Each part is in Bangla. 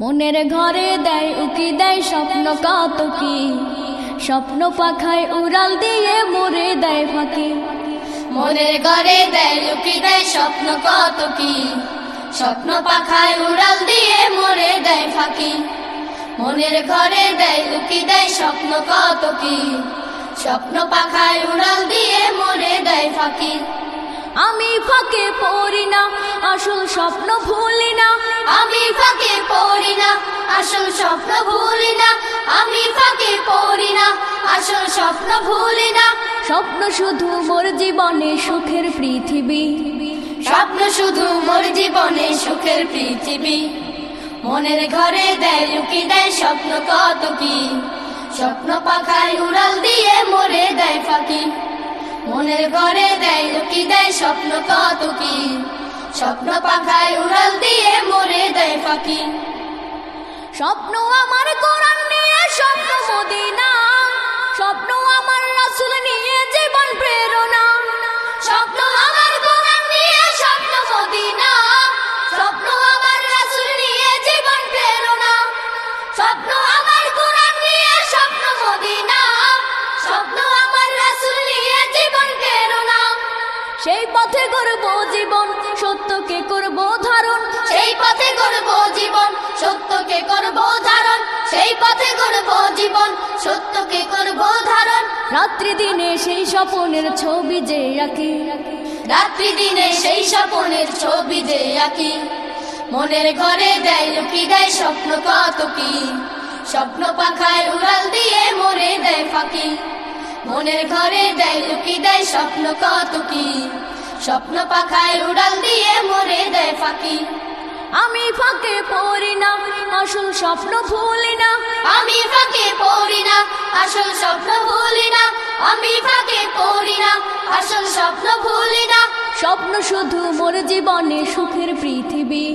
মনের ঘরে দেয় উকি, দেয় স্বপ্ন কাতকি। স্বপ্ন পাখায় উড়াল দিয়ে মরে দেয় ফাঁকি। মনের ঘরে দেয় লুকি দেয় স্বপ্ন কত কি স্বপ্ন পাখায় উড়াল দিয়ে মরে দেয় ফাঁকি। মনের ঘরে দেয় লুকি দেয় স্বপ্ন কত কি স্বপ্ন পাখায় উড়াল দিয়ে মরে দেয় ফাঁকি। ফাঁকে পড়ি না, আসল স্বপ্ন ভুলি না। আমি ফাঁকে পড়ি না, আসল স্বপ্ন ভুলি না। আমি ফাঁকে পড়ি না, আসল স্বপ্ন ভুলি না। স্বপ্ন শুধু মোর জীবনে সুখের পৃথিবী। স্বপ্ন শুধু মোর জীবনে সুখের পৃথিবী। মনের ঘরে দেয় লুকি দেয় স্বপ্ন কত কি? স্বপ্ন পাখায় উড়াল দিয়ে মরে দেয় ফাঁকি। মনের ঘরে দেয় লুকি দেয় স্বপ্ন, কত কি? স্বপ্ন পাখায় উড়াল দিয়ে মরে দেয় ফাঁকি। স্বপ্ন আমার কোরআন সেই পথে করব জীবন, সত্যকে করব ধারণ। সেই পথে করব জীবন, সত্যকে করব ধারণ। সেই পথে করব জীবন, সত্যকে করব ধারণ। রাত্রি দিনে সেই স্বপনের ছবি যে আঁকি। রাত্রি দিনে সেই স্বপনের ছবি যে আঁকি। মনের ঘরে দেয়, লুকি দেয় স্বপ্ন কত কি? স্বপ্ন পাখায় উড়াল দিয়ে ফাঁকি মনের ঘরে দেয় লুকি দেয় স্বপ্ন, কত কি? স্বপ্ন পাখায় উড়াল দিয়ে মরে দেয় ফাঁকি। আমি ফাঁকে পড়ি না, আসল স্বপ্ন ভুলি না। আমি ফাঁকে পড়ি না, আসল স্বপ্ন ভুলি না। আমি ফাঁকে পড়ি না, আসল স্বপ্ন ভুলি না। স্বপ্ন শুধু মোর জীবনে সুখের পৃথিবী।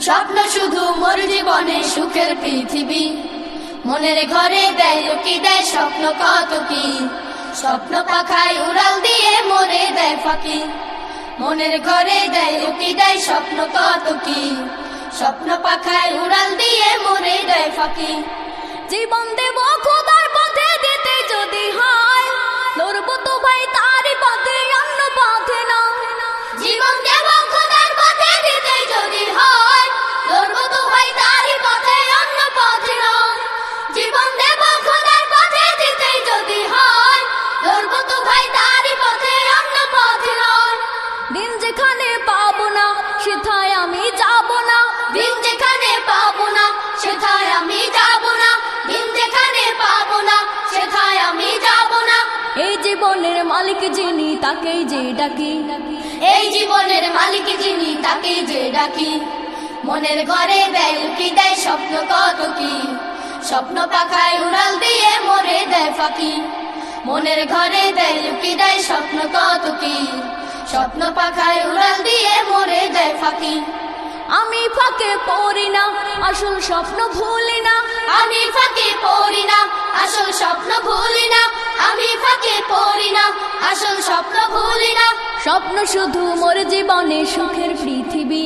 স্বপ্ন শুধু মোর জীবনে সুখের পৃথিবী। মনের ঘরে দেয় লুকি দেয় স্বপ্ন, কত কি? স্বপ্ন পাখায় উড়াল দিয়ে মরে দেয় ফাঁকি। মনের ঘরে দেয় উকি, দেয় স্বপ্ন কত কি স্বপ্ন পাখায় উড়াল দিয়ে মরে দেয় ফাঁকি। জীবন দেব জীবনের মালিক যিনি, তাকেই যে ডাকি। এই জীবনের মালিক যিনি তাকে যে ডাকি। মনের ঘরে দেয় লুকি দেয়, স্বপ্ন কত কি? স্বপ্ন পাখায় উড়াল দিয়ে মরে দেয় ফাঁকি। মনের ঘরে দেয় লুকি দেয়, স্বপ্ন কত কি? স্বপ্ন পাখায় উড়াল দিয়ে মরে দেয় ফাঁকি। আমি ফাঁকে পড়ি না, আসল স্বপ্ন ভুলি না। আমি ফাঁকে পড়ি না, আসল স্বপ্ন ভুলি না। আমি ফাঁকে পড়ি না আসল স্বপ্ন ভুলি না। স্বপ্ন শুধু মোর জীবনে সুখের পৃথিবী।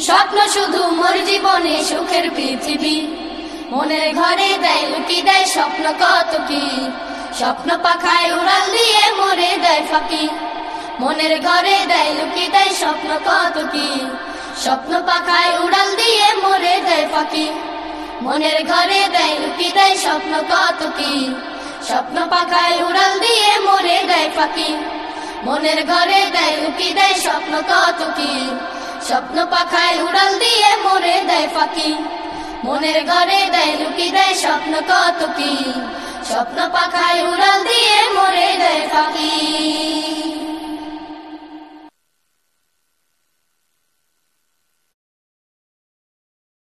স্বপ্ন শুধু মোর জীবনে সুখের পৃথিবী। মনের ঘরে দেয় লুকি দেয় স্বপ্ন কত কি? স্বপ্ন পাখায় উড়াল দিয়ে মরে দেয় ফাঁকি। মনের ঘরে দেয় লুকি দেয় স্বপ্ন কত কি? স্বপ্ন পাখায় উড়াল দিয়ে মরে দেয় ফাঁকি। মনের ঘরে দেয় লুকি দেয় স্বপ্ন কত কি? স্বপ্ন পাখায় উড়াল দিয়ে মরে দেয় ফাঁকি মনের ঘরে দেয় উকি, দেয় স্বপ্ন কত কি? স্বপ্ন পাখায় উড়াল দিয়ে মরে দেয় ফাঁকি মনের ঘরে দেয় লুকি দেয় স্বপ্ন কত কি? স্বপ্ন পাখায় উড়াল দিয়ে মরে